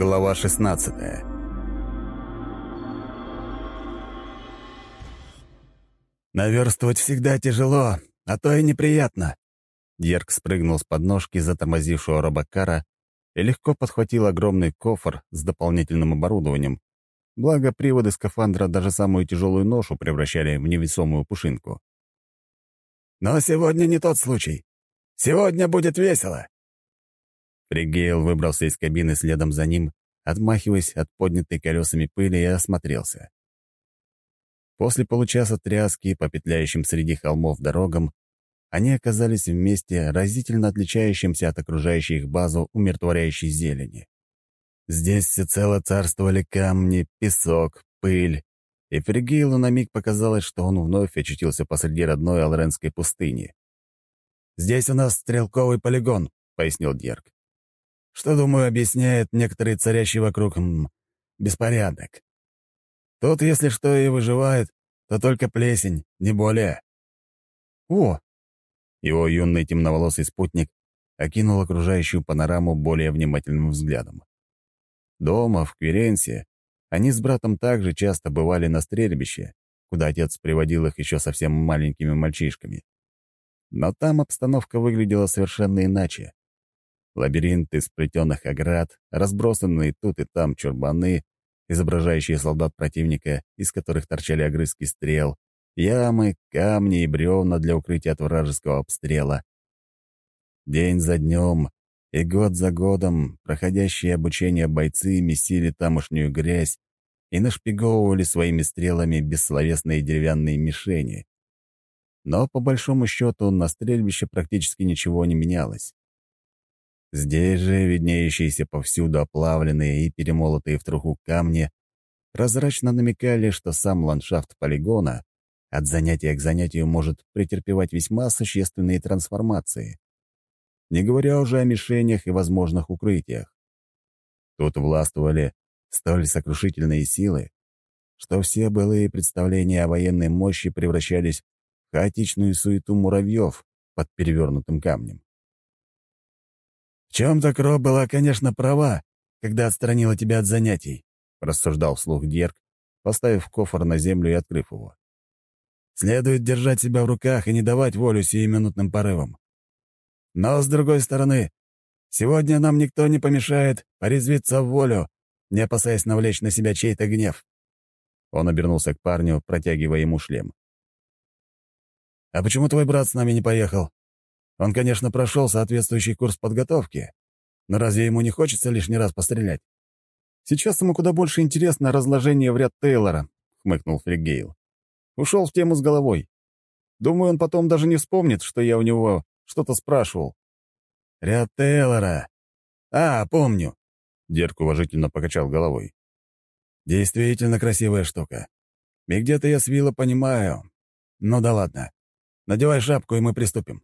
Глава 16 «Наверстывать всегда тяжело, а то и неприятно». Дерг спрыгнул с подножки затормозившего робокара и легко подхватил огромный кофр с дополнительным оборудованием. Благо, приводы скафандра даже самую тяжелую ношу превращали в невесомую пушинку. «Но сегодня не тот случай. Сегодня будет весело!» Фригейл выбрался из кабины следом за ним, отмахиваясь от поднятой колесами пыли и осмотрелся. После получаса тряски по петляющим среди холмов дорогам они оказались в месте, разительно отличающемся от окружающей их базу умиротворяющей зелени. Здесь всецело царствовали камни, песок, пыль, и Фригейлу на миг показалось, что он вновь очутился посреди родной Алренской пустыни. «Здесь у нас стрелковый полигон», — пояснил Дерг. «Что, думаю, объясняет некоторые царящий вокруг м, беспорядок. Тут, если что и выживает, то только плесень, не более». «О, его юный темноволосый спутник окинул окружающую панораму более внимательным взглядом. Дома, в Кверенсе, они с братом также часто бывали на стрельбище, куда отец приводил их еще совсем маленькими мальчишками. Но там обстановка выглядела совершенно иначе. Лабиринт из плетеных оград, разбросанные тут и там чурбаны, изображающие солдат противника, из которых торчали огрызки стрел, ямы, камни и бревна для укрытия от вражеского обстрела. День за днем и год за годом проходящие обучение бойцы месили тамошнюю грязь и нашпиговывали своими стрелами бессловесные деревянные мишени. Но, по большому счету, на стрельбище практически ничего не менялось. Здесь же виднеющиеся повсюду оплавленные и перемолотые в труху камни прозрачно намекали, что сам ландшафт полигона от занятия к занятию может претерпевать весьма существенные трансформации. Не говоря уже о мишенях и возможных укрытиях. Тут властвовали столь сокрушительные силы, что все былые представления о военной мощи превращались в хаотичную суету муравьев под перевернутым камнем. «В чем-то Кро была, конечно, права, когда отстранила тебя от занятий», — рассуждал вслух Дерг, поставив кофр на землю и открыв его. Следует держать себя в руках и не давать волю сиюминутным порывам. Но, с другой стороны, сегодня нам никто не помешает порезвиться в волю, не опасаясь навлечь на себя чей-то гнев. Он обернулся к парню, протягивая ему шлем. «А почему твой брат с нами не поехал? Он, конечно, прошел соответствующий курс подготовки, но разве ему не хочется лишний раз пострелять?» «Сейчас ему куда больше интересно разложение в ряд Тейлора», — хмыкнул Фригейл. Ушел в тему с головой. Думаю, он потом даже не вспомнит, что я у него что-то спрашивал. «Ряд Тейлора. А, помню». Дерк уважительно покачал головой. «Действительно красивая штука. И где-то я свила понимаю. Ну да ладно. Надевай шапку, и мы приступим».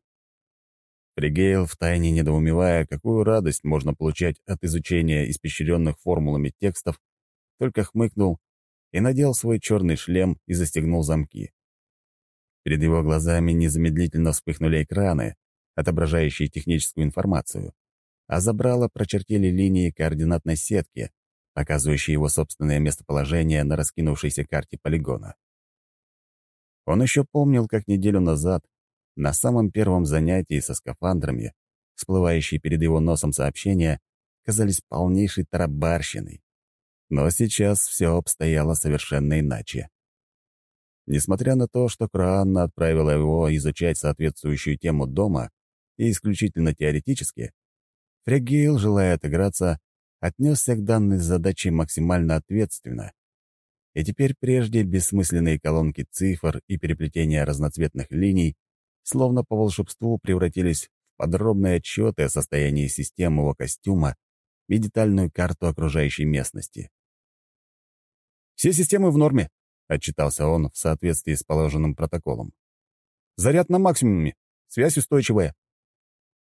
Фригейл, втайне недоумевая, какую радость можно получать от изучения испещренных формулами текстов, только хмыкнул и надел свой черный шлем и застегнул замки. Перед его глазами незамедлительно вспыхнули экраны, отображающие техническую информацию, а забрало прочертили линии координатной сетки, показывающие его собственное местоположение на раскинувшейся карте полигона. Он еще помнил, как неделю назад, на самом первом занятии со скафандрами, всплывающие перед его носом сообщения, казались полнейшей тарабарщиной. Но сейчас все обстояло совершенно иначе. Несмотря на то, что Краанна отправила его изучать соответствующую тему дома и исключительно теоретически, Фрегейл, желая отыграться, отнесся к данной задаче максимально ответственно. И теперь прежде бессмысленные колонки цифр и переплетения разноцветных линий словно по волшебству превратились в подробные отчеты о состоянии системы его костюма и детальную карту окружающей местности. «Все системы в норме», — отчитался он в соответствии с положенным протоколом. «Заряд на максимуме, связь устойчивая».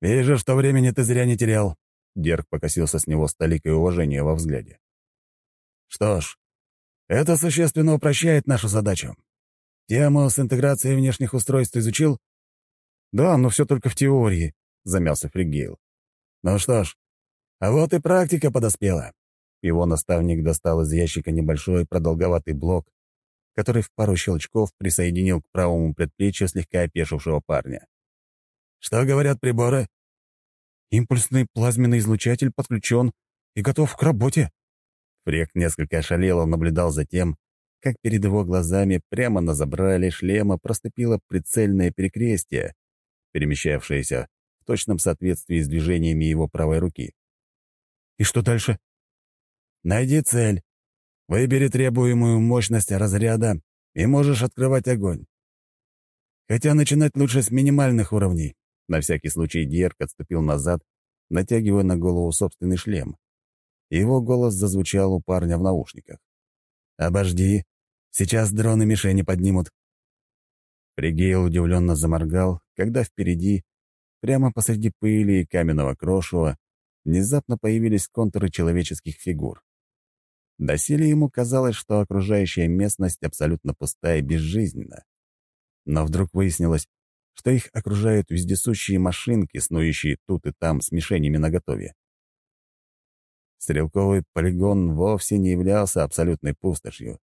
«Вижу, что времени ты зря не терял», — Дерг покосился с него с толикой уважения во взгляде. «Что ж, это существенно упрощает нашу задачу. Тему с интеграцией внешних устройств изучил?» «Да, но все только в теории», — замялся Фригейл. «Ну что ж, а вот и практика подоспела. Его наставник достал из ящика небольшой продолговатый блок, который в пару щелчков присоединил к правому предплечью слегка опешившего парня. «Что говорят приборы?» «Импульсный плазменный излучатель подключен и готов к работе». Фрек несколько ошалело наблюдал за тем, как перед его глазами прямо на забрале шлема проступило прицельное перекрестие, перемещавшееся в точном соответствии с движениями его правой руки. «И что дальше?» «Найди цель, выбери требуемую мощность разряда и можешь открывать огонь. Хотя начинать лучше с минимальных уровней». На всякий случай Дьерк отступил назад, натягивая на голову собственный шлем. Его голос зазвучал у парня в наушниках. «Обожди, сейчас дроны мишени поднимут». Пригейл удивленно заморгал, когда впереди, прямо посреди пыли и каменного крошева, внезапно появились контуры человеческих фигур. Доселе ему казалось, что окружающая местность абсолютно пустая и безжизненна. Но вдруг выяснилось, что их окружают вездесущие машинки, снующие тут и там с мишенями наготове. Стрелковый полигон вовсе не являлся абсолютной пустошью.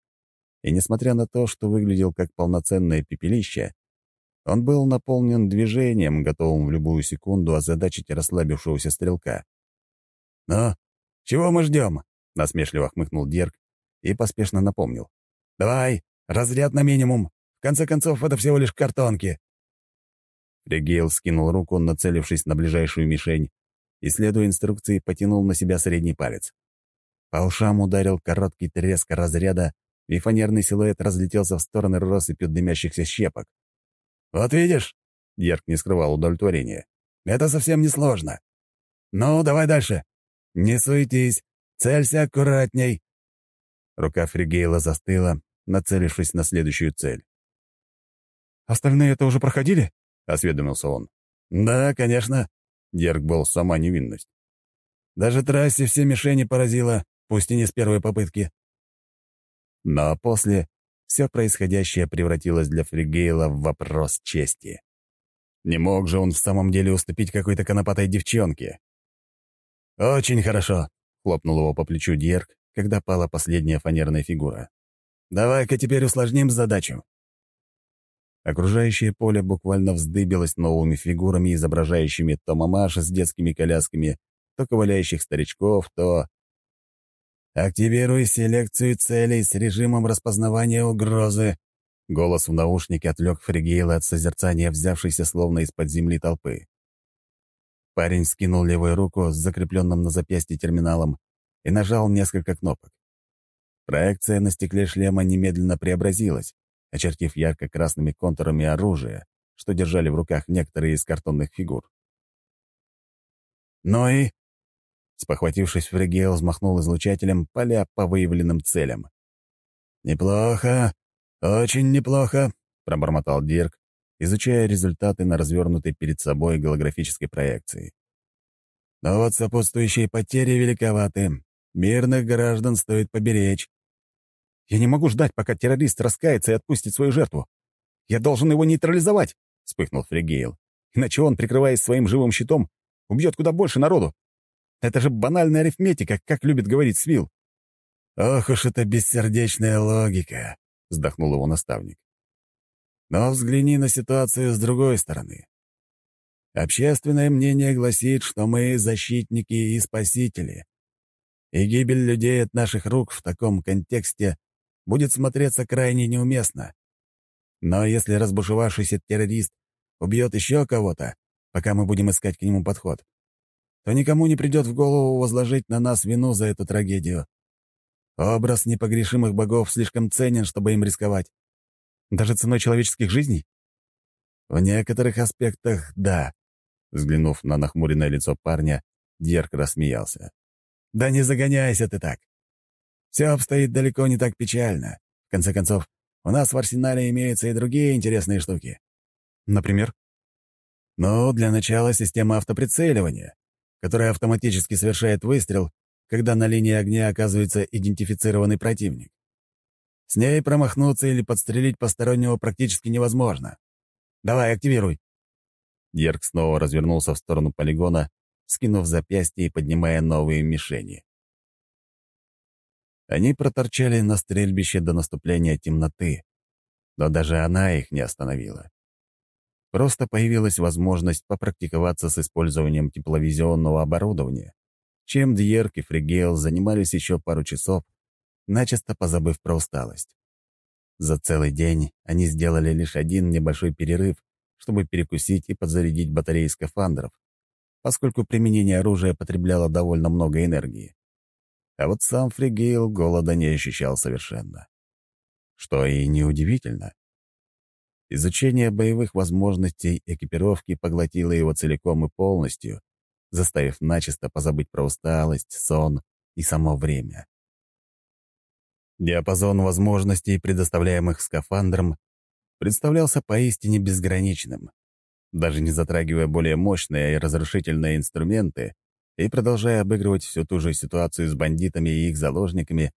И несмотря на то, что выглядел как полноценное пепелище, он был наполнен движением, готовым в любую секунду озадачить расслабившегося стрелка. «Ну, чего мы ждем?» — насмешливо хмыкнул Дерг и поспешно напомнил. «Давай, разряд на минимум. В конце концов, это всего лишь картонки». Регейл скинул руку, нацелившись на ближайшую мишень, и, следуя инструкции, потянул на себя средний палец. По ушам ударил короткий треск разряда, и фанерный силуэт разлетелся в стороны россыпью дымящихся щепок. «Вот видишь?» — Дерг не скрывал удовлетворения. «Это совсем не сложно. Ну, давай дальше. Не суетись, целься аккуратней». Рука Фригейла застыла, нацелившись на следующую цель. «Остальные это уже проходили?» — осведомился он. «Да, конечно», Дерг был сама невинность. Даже трассе все мишени поразило, пусть и не с первой попытки. Но после все происходящее превратилось для Фригейла в вопрос чести. Не мог же он в самом деле уступить какой-то конопатой девчонке. «Очень хорошо», — хлопнул его по плечу Дерг, когда пала последняя фанерная фигура. «Давай-ка теперь усложним задачу. Окружающее поле буквально вздыбилось новыми фигурами, изображающими то мамаш с детскими колясками, то ковыляющих старичков, то... «Активируй селекцию целей с режимом распознавания угрозы», Голос в наушнике отвлек Фригейла от созерцания, взявшейся словно из-под земли толпы. Парень скинул левую руку с закрепленным на запястье терминалом и нажал несколько кнопок. Проекция на стекле шлема немедленно преобразилась, очертив ярко-красными контурами оружие, что держали в руках некоторые из картонных фигур. «Ну и...» Спохватившись, Фригейл взмахнул излучателем, поля по выявленным целям. «Неплохо, очень неплохо», — пробормотал Дирк, изучая результаты на развернутой перед собой голографической проекции. «Но вот сопутствующие потери великоваты. Мирных граждан стоит поберечь. Я не могу ждать, пока террорист раскается и отпустит свою жертву. Я должен его нейтрализовать, — вспыхнул Фригейл. Иначе он, прикрываясь своим живым щитом, убьет куда больше народу. Это же банальная арифметика, как любит говорить Свил. «Ох уж это бессердечная логика», — вздохнул его наставник. «Но взгляни на ситуацию с другой стороны. Общественное мнение гласит, что мы защитники и спасители. И гибель людей от наших рук в таком контексте будет смотреться крайне неуместно. Но если разбушевавшийся террорист убьет еще кого-то, пока мы будем искать к нему подход, то никому не придет в голову возложить на нас вину за эту трагедию. Образ непогрешимых богов слишком ценен, чтобы им рисковать. Даже ценой человеческих жизней? В некоторых аспектах — да. Взглянув на нахмуренное лицо парня, Дерк рассмеялся. «Да не загоняйся ты так. Все обстоит далеко не так печально. В конце концов, у нас в арсенале имеются и другие интересные штуки. Например? Ну, для начала система автоприцеливания, которая автоматически совершает выстрел, когда на линии огня оказывается идентифицированный противник. С ней промахнуться или подстрелить постороннего практически невозможно. Давай, активируй. Дерг снова развернулся в сторону полигона, скинув запястье и поднимая новые мишени. Они проторчали на стрельбище до наступления темноты, но даже она их не остановила. Просто появилась возможность попрактиковаться с использованием тепловизионного оборудования, чем Дьерк и Фригейл занимались еще пару часов, начисто позабыв про усталость. За целый день они сделали лишь один небольшой перерыв, чтобы перекусить и подзарядить батареи скафандров, поскольку применение оружия потребляло довольно много энергии. А вот сам Фригейл голода не ощущал совершенно. Что и неудивительно. Изучение боевых возможностей экипировки поглотило его целиком и полностью, заставив начисто позабыть про усталость, сон и само время. Диапазон возможностей, предоставляемых скафандром, представлялся поистине безграничным. Даже не затрагивая более мощные и разрушительные инструменты и продолжая обыгрывать всю ту же ситуацию с бандитами и их заложниками,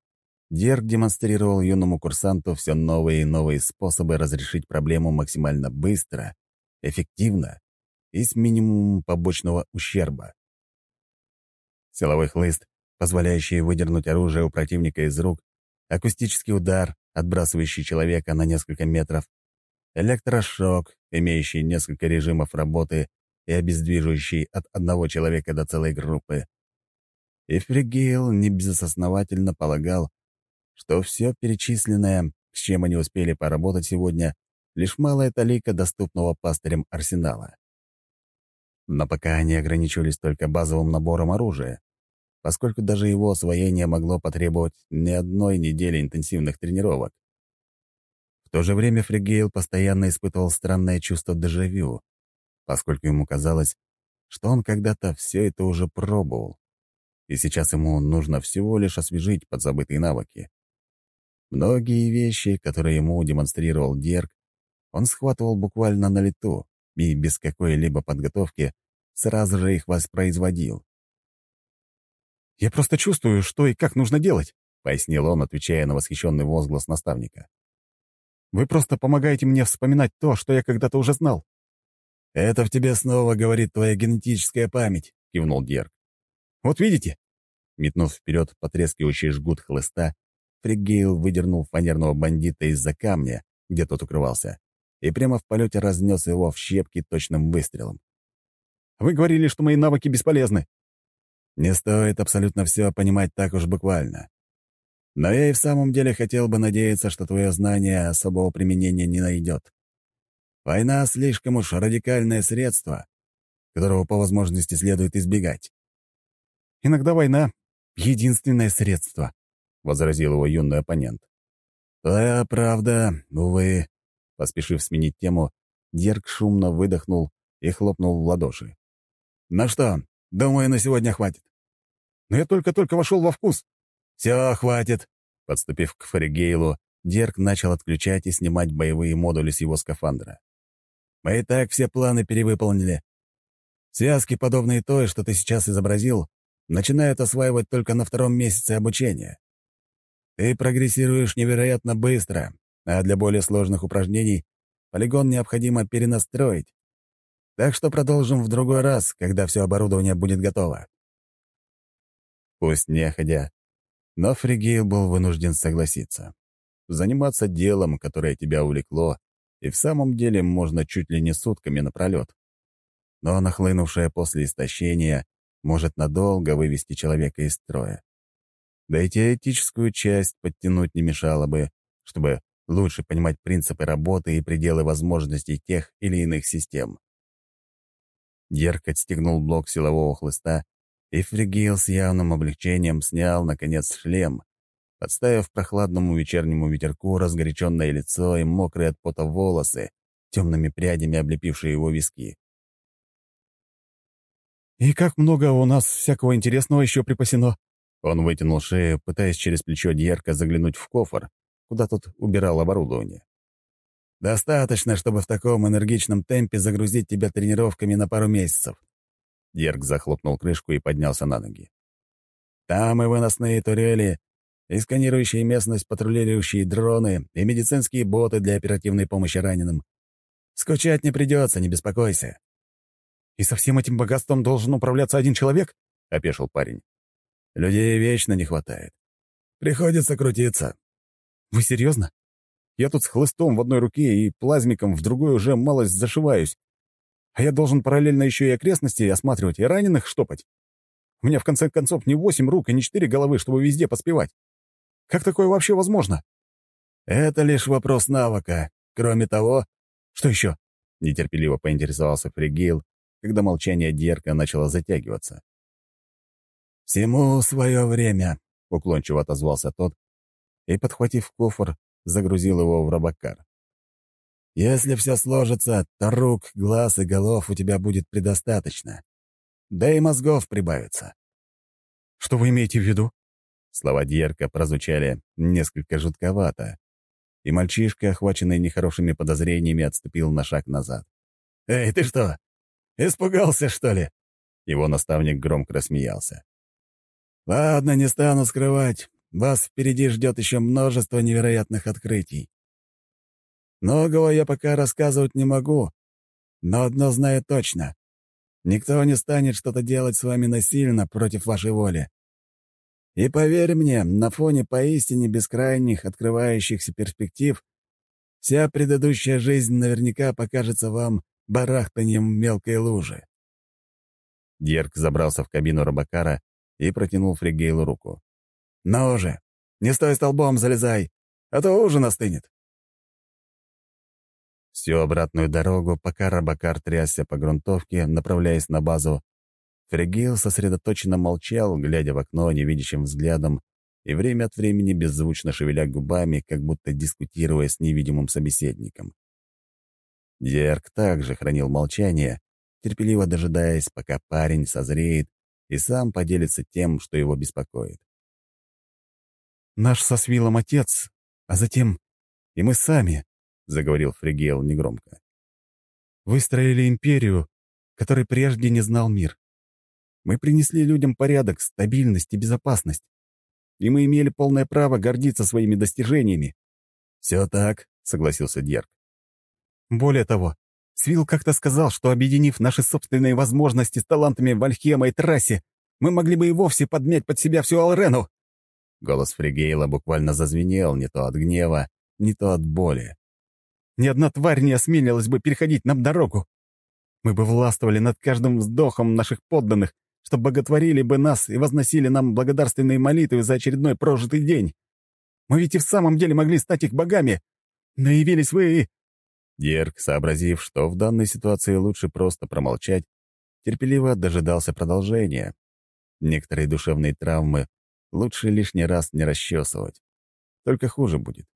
Дерг демонстрировал юному курсанту все новые и новые способы разрешить проблему максимально быстро, эффективно и с минимумом побочного ущерба. Силовой хлыст, позволяющий выдернуть оружие у противника из рук, акустический удар, отбрасывающий человека на несколько метров, электрошок, имеющий несколько режимов работы и обездвиживающий от одного человека до целой группы. И Фригейл небезосновательно полагал, что все перечисленное, с чем они успели поработать сегодня, лишь малая талика доступного пастырем арсенала. Но пока они ограничивались только базовым набором оружия, поскольку даже его освоение могло потребовать не одной недели интенсивных тренировок. В то же время Фригейл постоянно испытывал странное чувство дежавю, поскольку ему казалось, что он когда-то все это уже пробовал, и сейчас ему нужно всего лишь освежить подзабытые навыки. Многие вещи, которые ему демонстрировал Дерг, он схватывал буквально на лету и без какой-либо подготовки сразу же их воспроизводил. «Я просто чувствую, что и как нужно делать», — пояснил он, отвечая на восхищенный возглас наставника. «Вы просто помогаете мне вспоминать то, что я когда-то уже знал». «Это в тебе снова говорит твоя генетическая память», — кивнул Дерг. «Вот видите?» Метнув вперед потрескивающий жгут хлыста, Фригейл выдернул фанерного бандита из-за камня, где тот укрывался, и прямо в полете разнес его в щепки точным выстрелом. «Вы говорили, что мои навыки бесполезны». Не стоит абсолютно все понимать так уж буквально. Но я и в самом деле хотел бы надеяться, что твое знание особого применения не найдет. Война — слишком уж радикальное средство, которого по возможности следует избегать. «Иногда война — единственное средство», — возразил его юный оппонент. «Твоя правда, увы», — поспешив сменить тему, Дерг шумно выдохнул и хлопнул в ладоши. «Ну что, Думаю, на сегодня хватит. Но я только-только вошел во вкус. Все, хватит. Подступив к Фаригейлу, Дерк начал отключать и снимать боевые модули с его скафандра. Мы и так все планы перевыполнили. Связки, подобные той, что ты сейчас изобразил, начинают осваивать только на втором месяце обучения. Ты прогрессируешь невероятно быстро, а для более сложных упражнений полигон необходимо перенастроить. Так что продолжим в другой раз, когда все оборудование будет готово». Пусть неходя, но Фригейл был вынужден согласиться. Заниматься делом, которое тебя увлекло, и в самом деле можно чуть ли не сутками напролет. Но нахлынувшее после истощения может надолго вывести человека из строя. Да и теоретическую часть подтянуть не мешало бы, чтобы лучше понимать принципы работы и пределы возможностей тех или иных систем. Дерк отстегнул блок силового хлыста, и Фригейл с явным облегчением снял, наконец, шлем, подставив прохладному вечернему ветерку разгоряченное лицо и мокрые от пота волосы, темными прядями облепившие его виски. «И как много у нас всякого интересного еще припасено?» Он вытянул шею, пытаясь через плечо Дьерка заглянуть в кофр, куда тот убирал оборудование. Достаточно, чтобы в таком энергичном темпе загрузить тебя тренировками на пару месяцев». Дерг захлопнул крышку и поднялся на ноги. «Там и выносные турели, и сканирующие местность патрулирующие дроны, и медицинские боты для оперативной помощи раненым. Скучать не придется, не беспокойся». «И со всем этим богатством должен управляться один человек?» — опешил парень. «Людей вечно не хватает. Приходится крутиться». «Вы серьезно? Я тут с хлыстом в одной руке и плазмиком в другой уже малость зашиваюсь. А я должен параллельно еще и окрестности осматривать, и раненых штопать. У меня, в конце концов, не восемь рук и не четыре головы, чтобы везде поспевать. Как такое вообще возможно?» «Это лишь вопрос навыка. Кроме того...» «Что еще?» — нетерпеливо поинтересовался Фригейл, когда молчание Дерка начало затягиваться. «Всему свое время», — уклончиво отозвался тот и, подхватив кофр, загрузил его в робокар. «Если все сложится, то рук, глаз и голов у тебя будет предостаточно. Да и мозгов прибавится». «Что вы имеете в виду?» Слова Дьерка прозвучали несколько жутковато, и мальчишка, охваченный нехорошими подозрениями, отступил на шаг назад. «Эй, ты что, испугался, что ли?» Его наставник громко рассмеялся. «Ладно, не стану скрывать. Вас впереди ждет еще множество невероятных открытий. Многого я пока рассказывать не могу, но одно знаю точно. Никто не станет что-то делать с вами насильно против вашей воли. И поверь мне, на фоне поистине бескрайних открывающихся перспектив вся предыдущая жизнь наверняка покажется вам барахтанием мелкой лужи. Дерк забрался в кабину Робокара и протянул Фригейлу руку. «Ну же, не стой столбом, залезай, а то ужин остынет». Всю обратную дорогу, пока Робокар трясся по грунтовке, направляясь на базу, Фригейл сосредоточенно молчал, глядя в окно невидящим взглядом и время от времени беззвучно шевеля губами, как будто дискутируя с невидимым собеседником. Дерк также хранил молчание, терпеливо дожидаясь, пока парень созреет и сам поделится тем, что его беспокоит. «Наш со Свилом отец, а затем и мы сами», — заговорил Фригейл негромко. «Выстроили империю, которой прежде не знал мир. Мы принесли людям порядок, стабильность и безопасность. И мы имели полное право гордиться своими достижениями. «Все так», — согласился Дьерк. Более того, Свил как-то сказал, что, объединив наши собственные возможности с талантами Вальхема и Трассе, мы могли бы и вовсе подмять под себя всю Алрену. Голос Фригейла буквально зазвенел не то от гнева, не то от боли. Ни одна тварь не осмелилась бы переходить нам дорогу. Мы бы властвовали над каждым вздохом наших подданных, что боготворили бы нас и возносили нам благодарственные молитвы за очередной прожитый день. Мы ведь и в самом деле могли стать их богами. Но явились вы и...» Дерг, сообразив, что в данной ситуации лучше просто промолчать, терпеливо дожидался продолжения. Некоторые душевные травмы лучше лишний раз не расчесывать. Только хуже будет.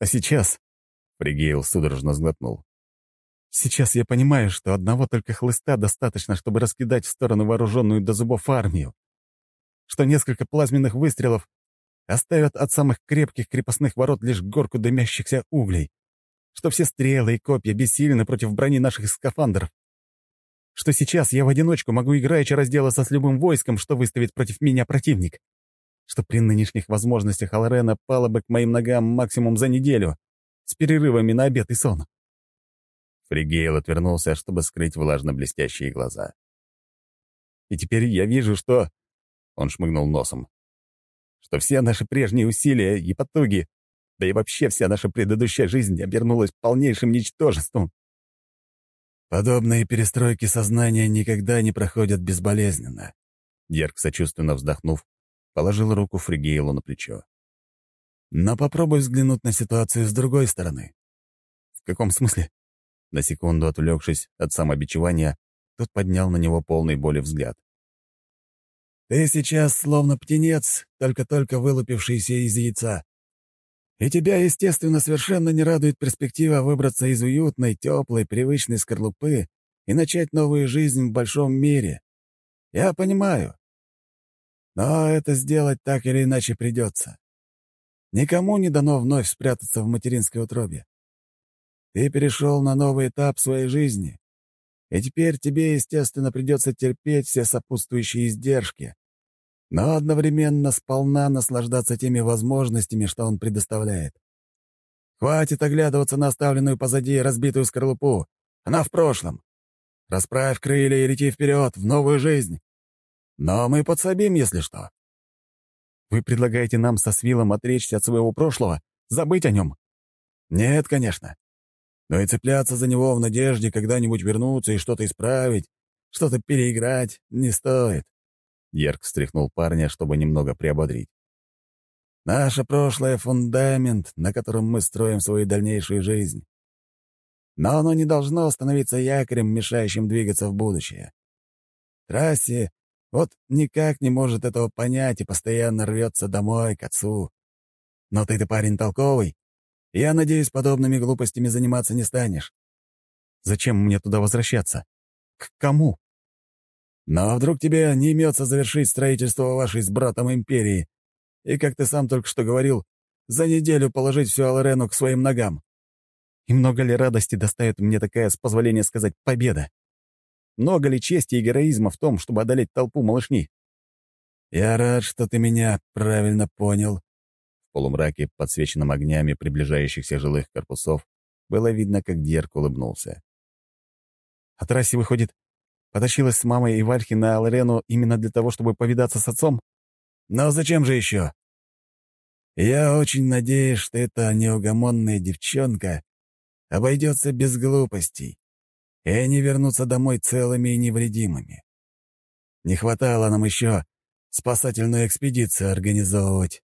«А сейчас...» — Фригейл судорожно сглотнул. Сейчас я понимаю, что одного только хлыста достаточно, чтобы раскидать в сторону вооруженную до зубов армию. Что несколько плазменных выстрелов оставят от самых крепких крепостных ворот лишь горку дымящихся углей. Что все стрелы и копья бессильны против брони наших скафандров. Что сейчас я в одиночку могу играючи разделаться с любым войском, что выставит против меня противник. Что при нынешних возможностях Алрена пала бы к моим ногам максимум за неделю, с перерывами на обед и сон. Фригейл отвернулся, чтобы скрыть влажно-блестящие глаза. «И теперь я вижу, что...» Он шмыгнул носом. «Что все наши прежние усилия и потуги, да и вообще вся наша предыдущая жизнь обернулась полнейшим ничтожеством». «Подобные перестройки сознания никогда не проходят безболезненно», Дерг, сочувственно вздохнув, положил руку Фригейлу на плечо. «Но попробуй взглянуть на ситуацию с другой стороны». «В каком смысле?» На секунду отвлекшись от самобичевания, тот поднял на него полный боли взгляд. «Ты сейчас словно птенец, только-только вылупившийся из яйца. И тебя, естественно, совершенно не радует перспектива выбраться из уютной, теплой, привычной скорлупы и начать новую жизнь в большом мире. Я понимаю. Но это сделать так или иначе придется. Никому не дано вновь спрятаться в материнской утробе. Ты перешел на новый этап своей жизни, и теперь тебе, естественно, придется терпеть все сопутствующие издержки, но одновременно сполна наслаждаться теми возможностями, что он предоставляет. Хватит оглядываться на оставленную позади разбитую скорлупу. Она в прошлом. Расправь крылья и лети вперед, в новую жизнь. Но мы подсобим, если что. Вы предлагаете нам со Свилом отречься от своего прошлого, забыть о нем? Нет, конечно. Но и цепляться за него в надежде когда-нибудь вернуться и что-то исправить, что-то переиграть не стоит. Дерг встряхнул парня, чтобы немного приободрить. Наше прошлое — фундамент, на котором мы строим свою дальнейшую жизнь. Но оно не должно становиться якорем, мешающим двигаться в будущее. Трассе вот никак не может этого понять и постоянно рвется домой, к отцу. Но ты-то парень толковый. Я надеюсь, подобными глупостями заниматься не станешь. Зачем мне туда возвращаться? К кому? Но вдруг тебе не имется завершить строительство вашей с братом империи, и, как ты сам только что говорил, за неделю положить всю Алрену к своим ногам. И много ли радости доставит мне такая, с позволения сказать, победа? Много ли чести и героизма в том, чтобы одолеть толпу малышни? Я рад, что ты меня правильно понял. В полумраке, подсвеченном огнями приближающихся жилых корпусов, было видно, как Дерк улыбнулся. А трассе, выходит, потащилась с мамой и Вальхи на Алрену именно для того, чтобы повидаться с отцом? Но зачем же еще? Я очень надеюсь, что эта неугомонная девчонка обойдется без глупостей, и они вернутся домой целыми и невредимыми. Не хватало нам еще спасательную экспедицию организовывать.